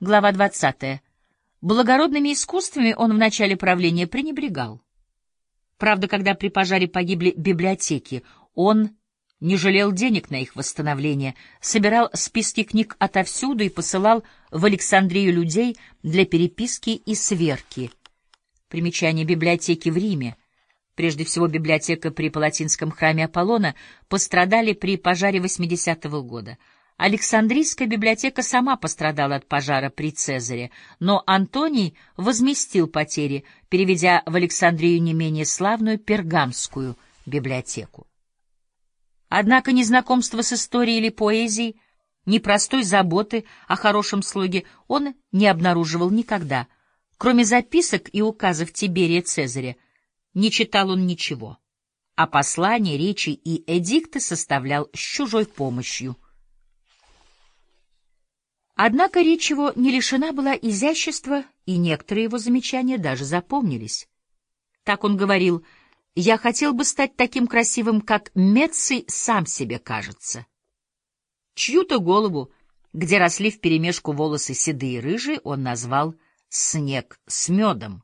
глава 20. Благородными искусствами он в начале правления пренебрегал. Правда, когда при пожаре погибли библиотеки, он не жалел денег на их восстановление, собирал списки книг отовсюду и посылал в Александрию людей для переписки и сверки. Примечание библиотеки в Риме. Прежде всего, библиотека при Палатинском храме Аполлона пострадали при пожаре 80-го года. Александрийская библиотека сама пострадала от пожара при Цезаре, но Антоний возместил потери, переведя в Александрию не менее славную Пергамскую библиотеку. Однако ни знакомства с историей или поэзией, ни простой заботы о хорошем слоге он не обнаруживал никогда. Кроме записок и указов Тиберия Цезаря, не читал он ничего, а послания, речи и эдикты составлял с чужой помощью. Однако речь его не лишена была изящества, и некоторые его замечания даже запомнились. Так он говорил — я хотел бы стать таким красивым, как Мецций сам себе кажется. Чью-то голову, где росли вперемешку волосы седые и рыжие, он назвал «снег с медом».